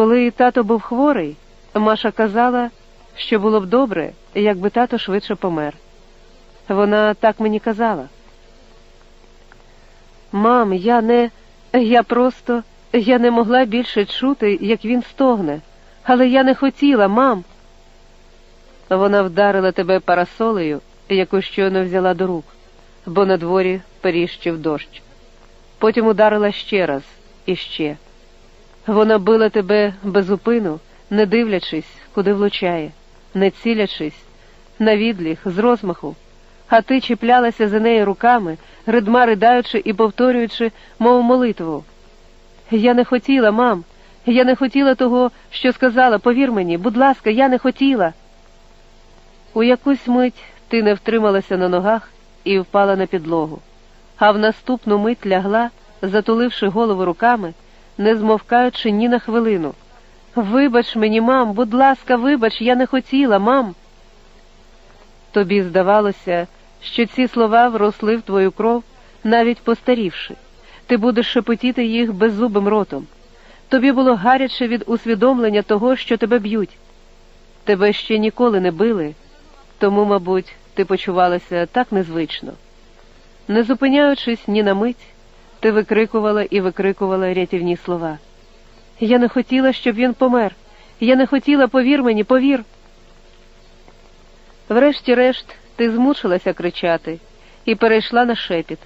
Коли тато був хворий, Маша казала, що було б добре, якби тато швидше помер. Вона так мені казала. Мам, я не. Я просто. Я не могла більше чути, як він стогне. Але я не хотіла, мам. Вона вдарила тебе парасолею, яку щойно взяла до рук, бо на дворі періщив дощ. Потім ударила ще раз і ще. Вона била тебе безупину, не дивлячись, куди влучає, не цілячись, на відліг, з розмаху, а ти чіплялася за неї руками, ридма ридаючи і повторюючи, мов молитву. Я не хотіла, мам, я не хотіла того, що сказала, повір мені, будь ласка, я не хотіла. У якусь мить ти не втрималася на ногах і впала на підлогу, а в наступну мить лягла, затуливши голову руками, не змовкаючи ні на хвилину. Вибач мені, мам, будь ласка, вибач, я не хотіла, мам. Тобі здавалося, що ці слова вросли в твою кров, навіть постарівши, ти будеш шепотіти їх беззубим ротом. Тобі було гаряче від усвідомлення того, що тебе б'ють. Тебе ще ніколи не били, тому, мабуть, ти почувалася так незвично. Не зупиняючись ні на мить, ти викрикувала і викрикувала рятівні слова. Я не хотіла, щоб він помер. Я не хотіла, повір мені, повір. Врешті-решт, ти змучилася кричати і перейшла на шепіт,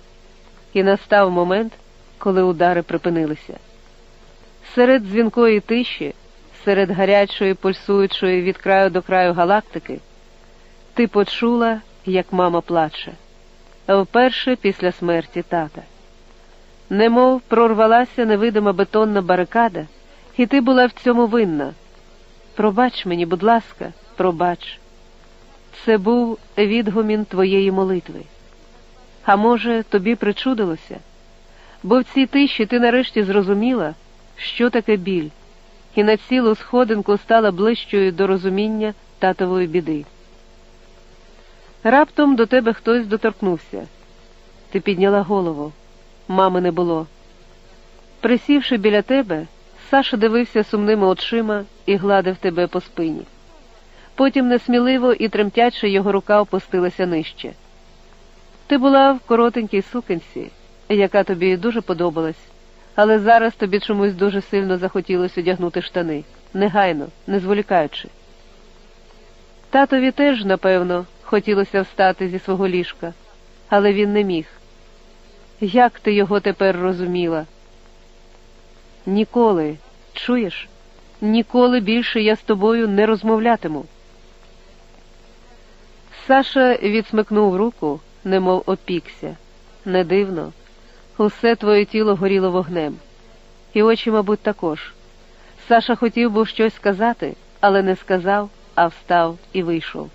і настав момент, коли удари припинилися. Серед дзвінкої тиші, серед гарячої, пульсуючої від краю до краю галактики, ти почула, як мама плаче, вперше після смерті тата. Немов прорвалася невидима бетонна барикада, і ти була в цьому винна. Пробач мені, будь ласка, пробач. Це був відгумін твоєї молитви. А може, тобі причудилося? Бо в цій тиші ти нарешті зрозуміла, що таке біль, і на цілу сходинку стала ближчою до розуміння татової біди. Раптом до тебе хтось доторкнувся. Ти підняла голову. Мами не було. Присівши біля тебе, Саша дивився сумними очима і гладив тебе по спині. Потім несміливо і тремтячи його рука опустилася нижче. Ти була в коротенькій сукенці, яка тобі дуже подобалась, але зараз тобі чомусь дуже сильно захотілося одягнути штани, негайно, не зволікаючи. Татові теж, напевно, хотілося встати зі свого ліжка, але він не міг. Як ти його тепер розуміла? Ніколи, чуєш? Ніколи більше я з тобою не розмовлятиму. Саша відсмикнув руку, немов опікся. Не дивно, усе твоє тіло горіло вогнем, і очі, мабуть, також. Саша хотів був щось сказати, але не сказав, а встав і вийшов.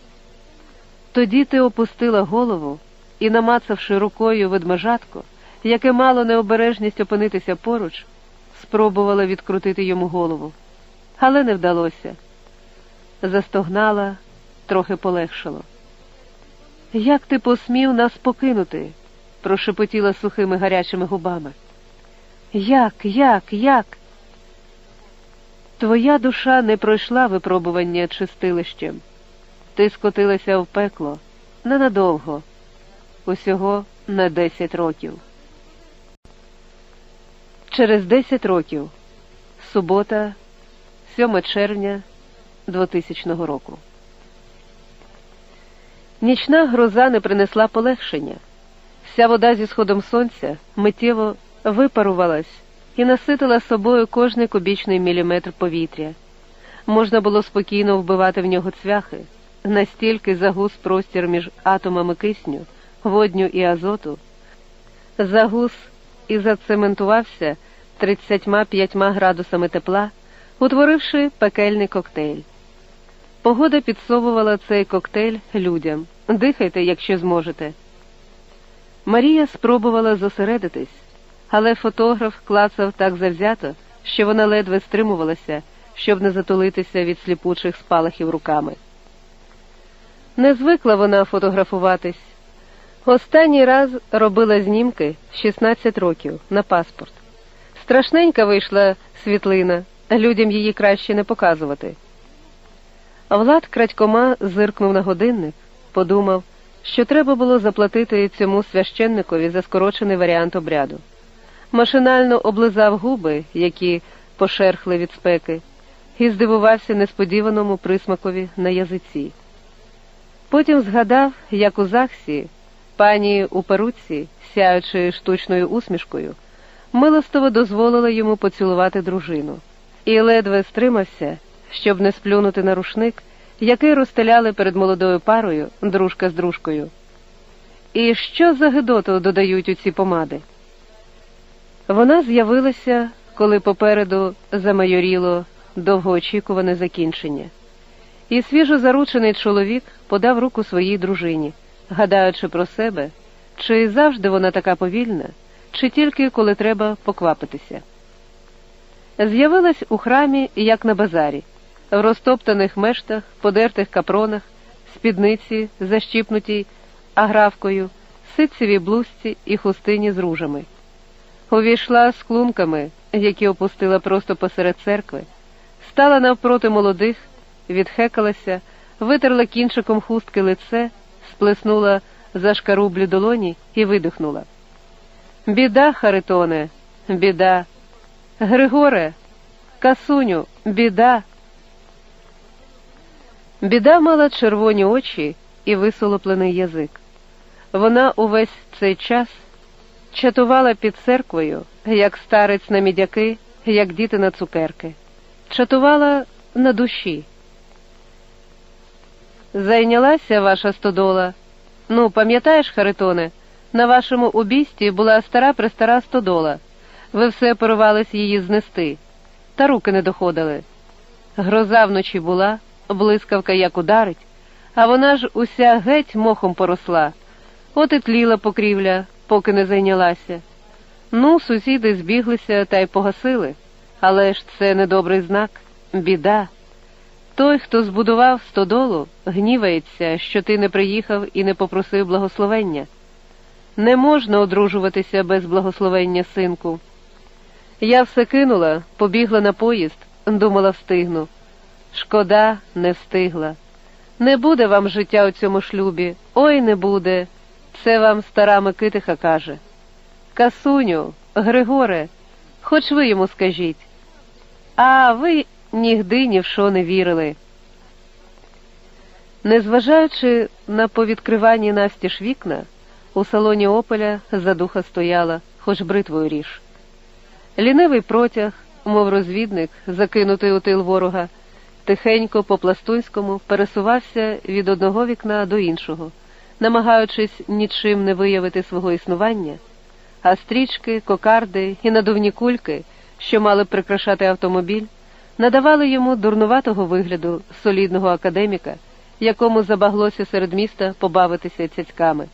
Тоді ти опустила голову і, намацавши рукою ведмежатко, яке мало необережність опинитися поруч, спробувала відкрутити йому голову, але не вдалося. Застогнала, трохи полегшало. Як ти посмів нас покинути? прошепотіла сухими гарячими губами. Як, як, як? Твоя душа не пройшла випробування чистилищем. Ти скотилася в пекло ненадовго, усього на десять років. Через десять років субота, 7 червня 2000 року. Нічна гроза не принесла полегшення. Вся вода зі сходом сонця миттєво випарувалась і наситила собою кожний кубічний міліметр повітря. Можна було спокійно вбивати в нього цвяхи, настільки загус простір між атомами кисню, водню і азоту. Загус і зацементувався 35 градусами тепла, утворивши пекельний коктейль. Погода підсовувала цей коктейль людям. Дихайте, якщо зможете. Марія спробувала зосередитись, але фотограф клацав так завзято, що вона ледве стримувалася, щоб не затулитися від сліпучих спалахів руками. Не звикла вона фотографуватись. Останній раз робила знімки 16 років на паспорт. Страшненька вийшла світлина, людям її краще не показувати. Влад крадькома зиркнув на годинник, подумав, що треба було заплатити цьому священникові за скорочений варіант обряду. Машинально облизав губи, які пошерхли від спеки, і здивувався несподіваному присмакові на язиці. Потім згадав, як у Захсі, пані у перуці, сяючи штучною усмішкою, милостово дозволила йому поцілувати дружину, і ледве стримався, щоб не сплюнути на рушник, який розстеляли перед молодою парою дружка з дружкою. І що за гидоту додають у ці помади? Вона з'явилася, коли попереду замайоріло довгоочікуване закінчення, і свіжо заручений чоловік подав руку своїй дружині, гадаючи про себе, чи завжди вона така повільна, чи тільки коли треба поквапитися. З'явилась у храмі, як на базарі, в розтоптаних мештах, подертих капронах, спідниці, защіпнутій агравкою, ситцевій блузці і хустині з ружами. Увійшла з клунками, які опустила просто посеред церкви, стала навпроти молодих, відхекалася, витерла кінчиком хустки лице, сплеснула за шкарублі долоні і видихнула. Біда, Харитоне, біда. Григоре, Касуню, біда. Біда мала червоні очі і висолоплений язик. Вона увесь цей час чатувала під церквою, як старець на мідяки, як діти на цукерки, чатувала на душі. Зайнялася ваша стодола. Ну, пам'ятаєш, Харитоне, на вашому обісті була стара престара стодола. Ви все порвались її знести, та руки не доходили. Гроза вночі була, блискавка як ударить, а вона ж уся геть мохом поросла, от і тліла покрівля, поки не зайнялася. Ну, сусіди збіглися та й погасили, але ж це недобрий знак, біда. Той, хто збудував стодолу, гнівається, що ти не приїхав і не попросив благословення. Не можна одружуватися без благословення, синку. Я все кинула, побігла на поїзд, думала, встигну. Шкода, не встигла. Не буде вам життя у цьому шлюбі, ой не буде. Це вам стара Микитиха каже. Касуню, Григоре, хоч ви йому скажіть. А ви нігди ні в що не вірили. Незважаючи на повідкривані настіж вікна, у салоні Ополя задуха стояла, хоч бритвою ріж. Лінивий протяг, мов розвідник, закинутий у тил ворога, тихенько по пластунському пересувався від одного вікна до іншого, намагаючись нічим не виявити свого існування, а стрічки, кокарди і надувні кульки, що мали прикрашати автомобіль, надавали йому дурнуватого вигляду солідного академіка, якому забаглося серед міста побавитися цяцьками.